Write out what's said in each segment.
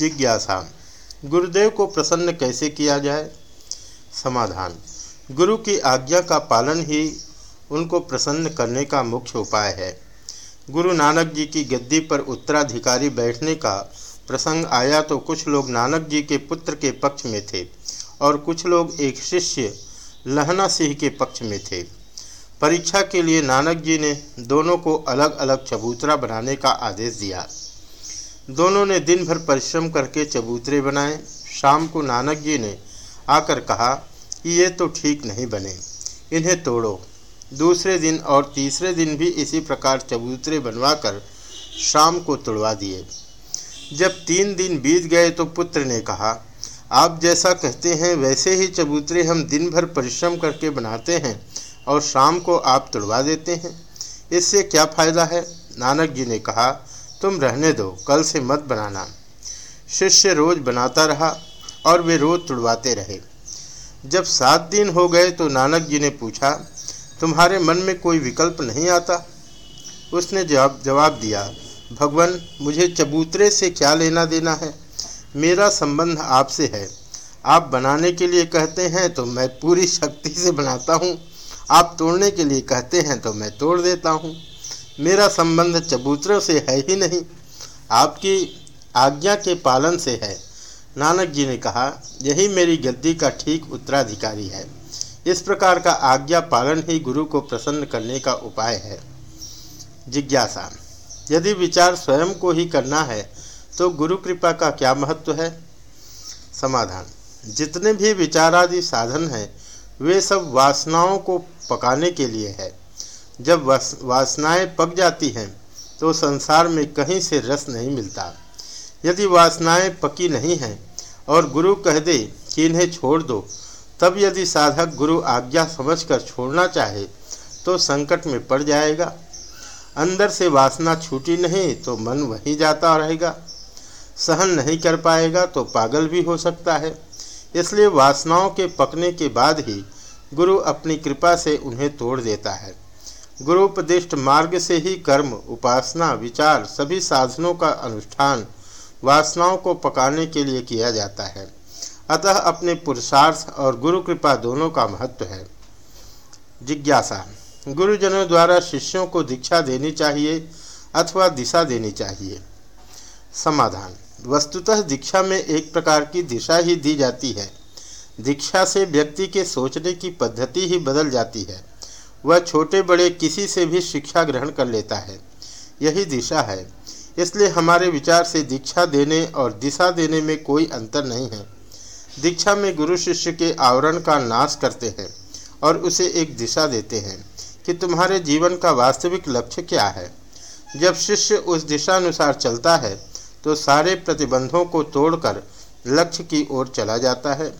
जिज्ञासा गुरुदेव को प्रसन्न कैसे किया जाए? समाधान। गुरु की आज्ञा का पालन ही उनको प्रसन्न करने का मुख्य उपाय है। गुरु नानक जी की गद्दी पर उत्तराधिकारी बैठने का प्रसंग आया तो कुछ लोग नानक जी के पुत्र के पक्ष में थे और कुछ लोग एक शिष्य लहना सिंह के पक्ष में थे। परीक्षा के लिए नानक जी ने दोनों को अलग अलग चबूतरा बनाने का आदेश दिया। दोनों ने दिन भर परिश्रम करके चबूतरे बनाए। शाम को नानक जी ने आकर कहा कि ये तो ठीक नहीं बने, इन्हें तोड़ो। दूसरे दिन और तीसरे दिन भी इसी प्रकार चबूतरे बनवाकर शाम को तोड़वा दिए। जब तीन दिन बीत गए तो पुत्र ने कहा, आप जैसा कहते हैं, वैसे ही चबूतरे हम दिन भर परिश्रम करके बनाते हैं और शाम को आप तुड़वा देते हैं। इससे क्या फ़ायदा है? नानक जी ने कहा तुम रहने दो, कल से मत बनाना। शिष्य रोज बनाता रहा और वे रोज तुड़वाते रहे। जब सात दिन हो गए तो नानक जी ने पूछा, तुम्हारे मन में कोई विकल्प नहीं आता? उसने जवाब जवाब दिया, भगवान, मुझे चबूतरे से क्या लेना देना है? मेरा संबंध आपसे है। आप बनाने के लिए कहते हैं तो मैं पूरी शक्ति से बनाता हूँ। आप तोड़ने के लिए कहते हैं तो मैं तोड़ देता हूँ। मेरा संबंध चबूतरों से है ही नहीं, आपकी आज्ञा के पालन से है। नानक जी ने कहा, यही मेरी गद्दी का ठीक उत्तराधिकारी है। इस प्रकार का आज्ञा पालन ही गुरु को प्रसन्न करने का उपाय है। जिज्ञासा, यदि विचार स्वयं को ही करना है तो गुरु कृपा का क्या महत्व है? समाधान, जितने भी विचारादि साधन हैं, वे सब वासनाओं को पकाने के लिए है। जब वासनाएँ पक जाती हैं तो संसार में कहीं से रस नहीं मिलता। यदि वासनाएँ पकी नहीं हैं और गुरु कह दे कि इन्हें छोड़ दो, तब यदि साधक गुरु आज्ञा समझकर छोड़ना चाहे तो संकट में पड़ जाएगा। अंदर से वासना छूटी नहीं तो मन वहीं जाता रहेगा। सहन नहीं कर पाएगा तो पागल भी हो सकता है। इसलिए वासनाओं के पकने के बाद ही गुरु अपनी कृपा से उन्हें तोड़ देता है। गुरुपदिष्ट मार्ग से ही कर्म, उपासना, विचार, सभी साधनों का अनुष्ठान, वासनाओं को पकाने के लिए किया जाता है। अतः अपने पुरुषार्थ और गुरु कृपा दोनों का महत्व है। जिज्ञासा। गुरुजनों द्वारा शिष्यों को दीक्षा देनी चाहिए अथवा दिशा देनी चाहिए। समाधान। वस्तुतः दीक्षा में एक प्रकार की दिशा ही दी जाती है। दीक्षा से व्यक्ति के सोचने की पद्धति ही बदल जाती है। वह छोटे बड़े किसी से भी शिक्षा ग्रहण कर लेता है। यही दिशा है। इसलिए हमारे विचार से दीक्षा देने और दिशा देने में कोई अंतर नहीं है। दीक्षा में गुरु शिष्य के आवरण का नाश करते हैं और उसे एक दिशा देते हैं कि तुम्हारे जीवन का वास्तविक लक्ष्य क्या है। जब शिष्य उस दिशानुसार चलता है तो सारे प्रतिबंधों को तोड़कर लक्ष्य की ओर चला जाता है।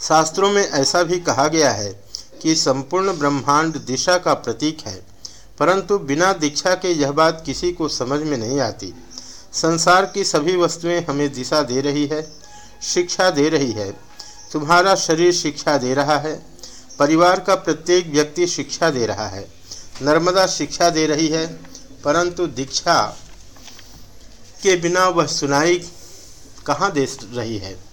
शास्त्रों में ऐसा भी कहा गया है कि संपूर्ण ब्रह्मांड दिशा का प्रतीक है, परंतु बिना दीक्षा के यह बात किसी को समझ में नहीं आती। संसार की सभी वस्तुएँ हमें दिशा दे रही है, शिक्षा दे रही है। तुम्हारा शरीर शिक्षा दे रहा है, परिवार का प्रत्येक व्यक्ति शिक्षा दे रहा है, नर्मदा शिक्षा दे रही है, परंतु दीक्षा के बिना वह सुनाई कहाँ दे रही है?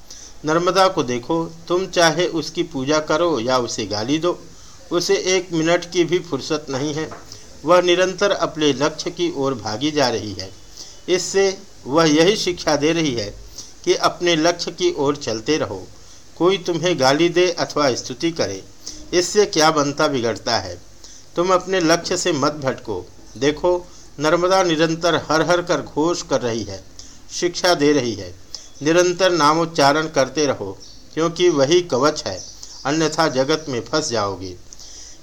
नर्मदा को देखो, तुम चाहे उसकी पूजा करो या उसे गाली दो, उसे एक मिनट की भी फुर्सत नहीं है। वह निरंतर अपने लक्ष्य की ओर भागी जा रही है। इससे वह यही शिक्षा दे रही है कि अपने लक्ष्य की ओर चलते रहो। कोई तुम्हें गाली दे अथवा स्तुति करे, इससे क्या बनता बिगड़ता है? तुम अपने लक्ष्य से मत भटको। देखो, नर्मदा निरंतर हर हर कर घोष कर रही है, शिक्षा दे रही है। निरंतर नामोच्चारण करते रहो, क्योंकि वही कवच है, अन्यथा जगत में फंस जाओगे।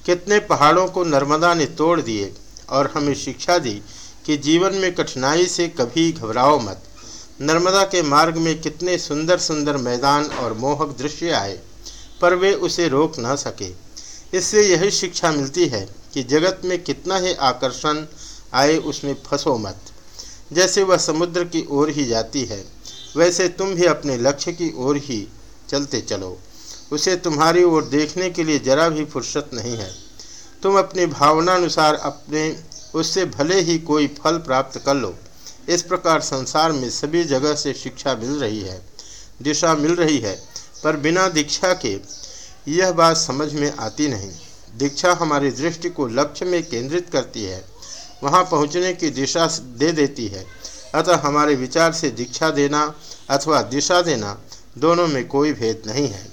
कितने पहाड़ों को नर्मदा ने तोड़ दिए, और हमें शिक्षा दी कि जीवन में कठिनाई से कभी घबराओ मत। नर्मदा के मार्ग में कितने सुंदर सुंदर मैदान और मोहक दृश्य आए, पर वे उसे रोक न सके। इससे यही शिक्षा मिलती है कि जगत में कितना ही आकर्षण आए, उसमें फंसो मत। जैसे वह समुद्र की ओर ही जाती है वैसे तुम भी अपने लक्ष्य की ओर ही चलते चलो। उसे तुम्हारी ओर देखने के लिए जरा भी फुर्सत नहीं है। तुम अपनी भावनानुसार अपने, उससे भले ही कोई फल प्राप्त कर लो। इस प्रकार संसार में सभी जगह से शिक्षा मिल रही है, दिशा मिल रही है, पर बिना दीक्षा के यह बात समझ में आती नहीं। दीक्षा हमारी दृष्टि को लक्ष्य में केंद्रित करती है, वहाँ पहुँचने की दिशा दे देती है। अतः हमारे विचार से दीक्षा देना अथवा दिशा देना दोनों में कोई भेद नहीं है।